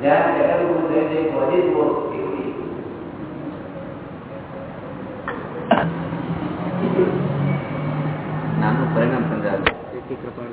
જ્યાં જગત થયું છે પોઝિટિવ ઉડી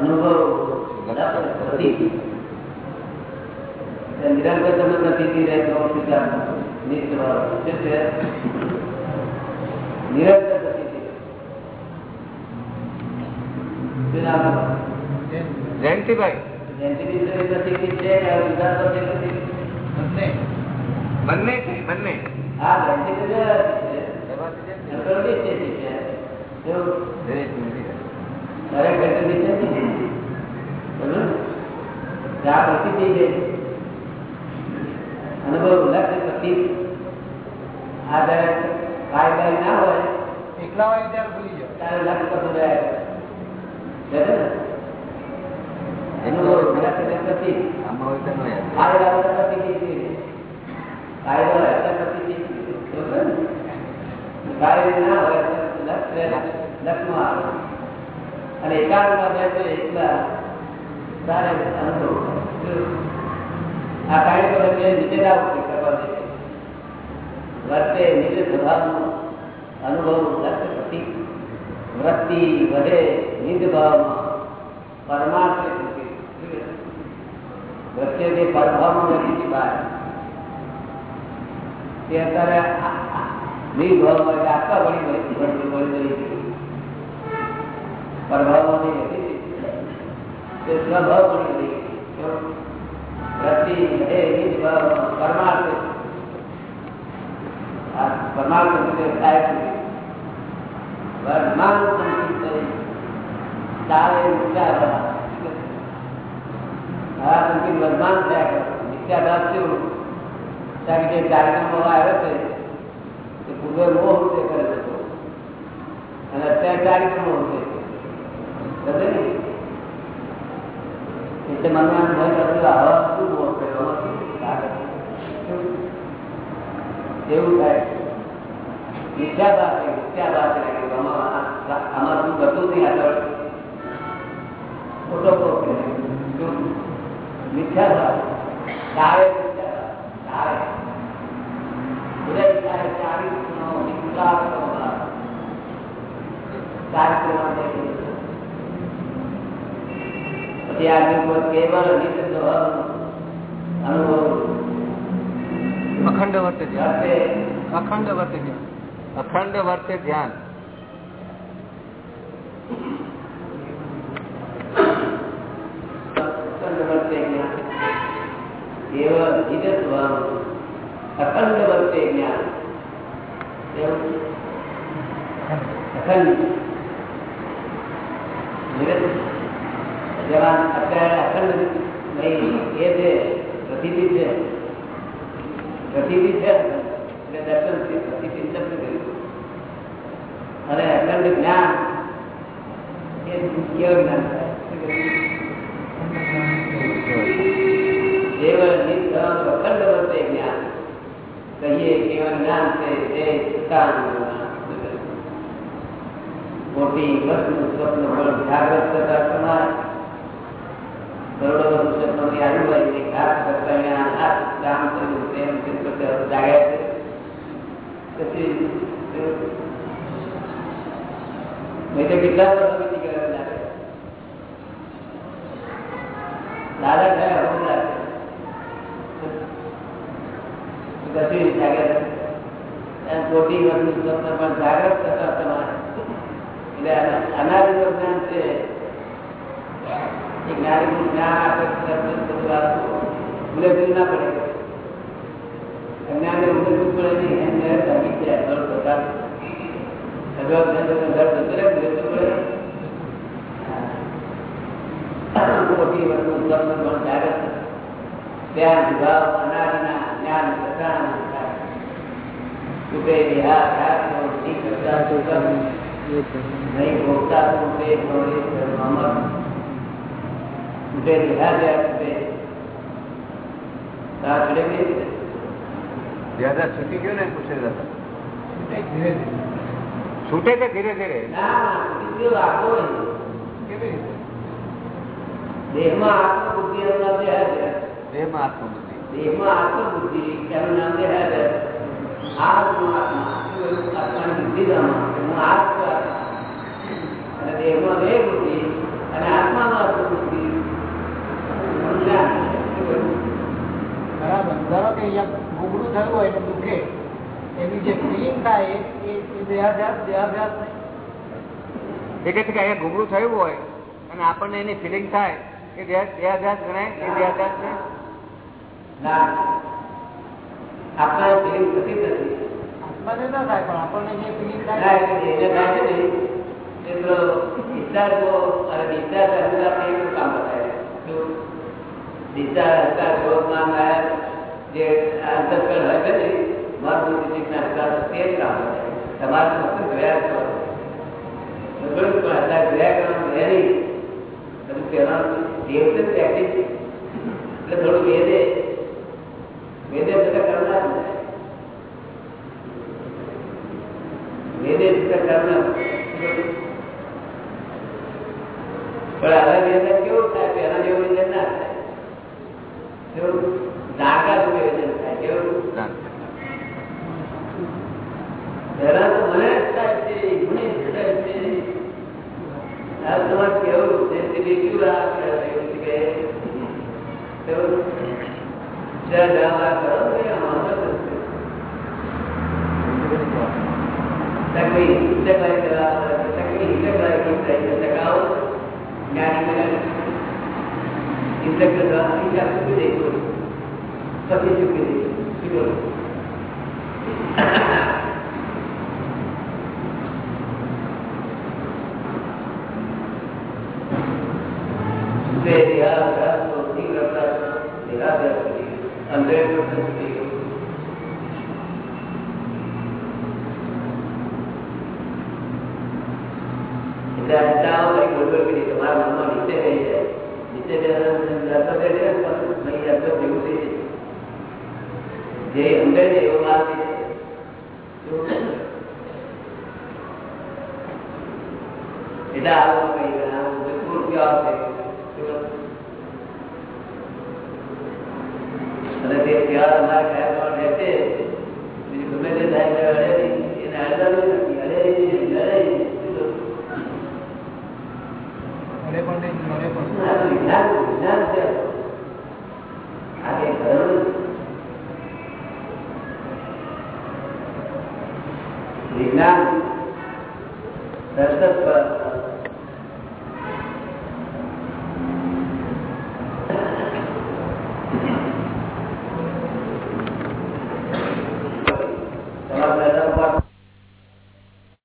અનુભવ લક્ષથી. એ નિરંતર તમે નથી રહેતો સ્વીકાર નિજ સ્વભાવ શું છે નિરંતર નથી શું નામ જયંતિભાઈ જેન્ટિટી છે નથી છે કે વિચાર તો છે નથી બંને છે બંને આ જેન્ટિટી દરેક બરોબર ત્યાં પ્રસિદ્ધિ છે. અનુભવ લક્ષ્ય પ્રતિ આ જ્યારે કાયદા ના હોય. એકલા હોય ત્યારે ભૂલી ત્યારે ને? અનુભવ હોય કાયદા કાયદો ને? આવે. અને એકાંતમાં તો એકલા તારે અનુભવ આ કાયદો એટલે નીચેના ઉપર કરવા દે. વર્તે નીચે સ્વભાવનો અનુભવ લક્ષ્ય પ્રતિ વૃત્તિ વધે નિજ ભાવમાં પરમાર્થ. વચ્ચે જે પરભાવમાં નથી બહાર તે અત્યારે નિર્ભાવમાં એટલે આટલા વળી વળી વળી વળી વળી ગઈ. પરભાવમાં નહીં હતી તે સ્વભાવ વળી વળી ગઈ. કેવો? વૃત્તિ વધે નિજ ભાવમાં પરમાર્થ આ પરમાર્થ સુધી થાય છે વર્તમાન સંકિત ચાલે વિચાર આ સંકેત વર્તમાન થયા કરે મિથ્યાભાસ શું કારણ કે જે કાર્યક્રમો આવ્યો છે તે પૂર્વે મોહ રૂપે કરેલો હતો અને અત્યારે કાર્યક્રમો રૂપે છે એટલે મને એમ થાય કે બધું આવા શું મોહ કર્યો આમાં શું લાગે? શું? એવું થાય મિથ્યાભાસ છે, મિથ્યાભાસ એટલે કે આમાં આમાં શું કરતું નહીં આગળ ખોટો મોહ કર્યો. શું? મિથ્યાભાવ તારે અખંડ વર્તે ધ્યાન અખંડ વર્તે ધ્યાન. અખંડ વર્તે ધ્યાન. અખંડ વર્તે જ્ઞાન. અખંડ. જેમાં અત્યારે અખંડ નહીં એ છે પ્રતિથિ છે પ્રતિથિ છે એટલે દર્શન છે પ્રતિથિ શબ્દ કર્યું અને અખંડ જ્ઞાન એ કેવું જ્ઞાન થાય કેવળ નિષ્કામ અખંડ વર્તે જ્ઞાન કહીએ કેવળ જ્ઞાન છે તે સુકાનું જ્ઞાન. મોટી વસ્તુ સ્વપ્ન પણ જાગ્રત કરતા સમાજ કરોડો સ્વપ્નની આજુબાજુ ઘાત કરતા આ કામ થતા તમારે એટલે જ્ઞાન છે. એ જ્ઞાનીનું જ્ઞાન આપે બધું નહીં, એમ જ્યારે ભાગી જાય ઘર બધા અગાઉ ત્યાં તો પડે. ખોટી વસ્તુ જ્ઞાન ભોગતા તો તે પ્રવેશ ધર્મમાં રૂપે વિહાર જ્યાં રૂપે ત્યાં છોડે કેવી રીતે? દાદા છૂટી ગયું ને પૂછે દાદા ધીરે ધીરે છૂટે કે ધીરે ધીરે ના બીજું રાખો નહીં. કેવી રીતે દેહમાં આત્મબુદ્ધિ એનું નામ દેહાર છે. દેહમાં આત્મબુદ્ધિ દેહમાં આત્મબુદ્ધિ એનું નામ દેહાર છે. આ હું આત્મા શું આત્માની બુદ્ધિ નામાં હું આત્મા અને દેહમાં બે બુદ્ધિ અને આત્મામાં આત્મબુદ્ધિ સમજ્યા? શું કહ્યું? બરાબર. ધારો કે અહીંયા થયું હોય એટલે દુખે. એની જે ફિલિંગ થાય એ- દેહાધ્યાસ દેહાધ્યાસ નહીં. એ કહે છે કે અહીંયા ઘૂઘરું થયું હોય અને આપણને એની ફિલિંગ થાય કે દેહાભ્યાસ ગણાય એ દેહાભ્યાસ ને. ના ફિલિંગ થતી નથી. આત્માને ના થાય પણ આપણને જે ફિલિંગ થાય અનુસાર એ બધું કામ બતાવે. શું? discharge અનુસાર ક્રોધમાન આયા જે અંતસ્કરણ હોય છે ને, મનબુદ્ધિના અનુસાર તે જ કામ બતાવે. તમારે ફક્ત જોયા કરો. બરોબર? પણ અત્યારે જોયા કરવાનું રહે નહીં. બધું પહેલાનું ટેવ છે ને practice. એટલે થોડું વેદે વેદે બધા કરનાર ને. વેદે ચિત્ત કર્મ પણ હવે વેદન કેવું થાય પેલા જેવું વેદન ના થાય જેવું વેદન થાય કેવું પહેલા તો મને થાય છે, મને થાય છે. આ તમારે કેવું તે બીજું રાહ એવું કે? કેવું? જ્યાં જવા કરો તકલીફ તકલીફ તકલીફ તકલીફ તકલીફ તકલીફ તકલીફ ઇસ્તેમાલ जगत आती है आप सभी देखो सभी चुप के देखो सुनो તમારા મનમાં વિશે રહી જાય જે અંદર છે એવો માલ થઈ જાય એટલે આવું કઈ આવું પૂરું કેવા અને તે પ્યાર અમારા ખ્યાલમાં વિજ્ઞાન દર્શક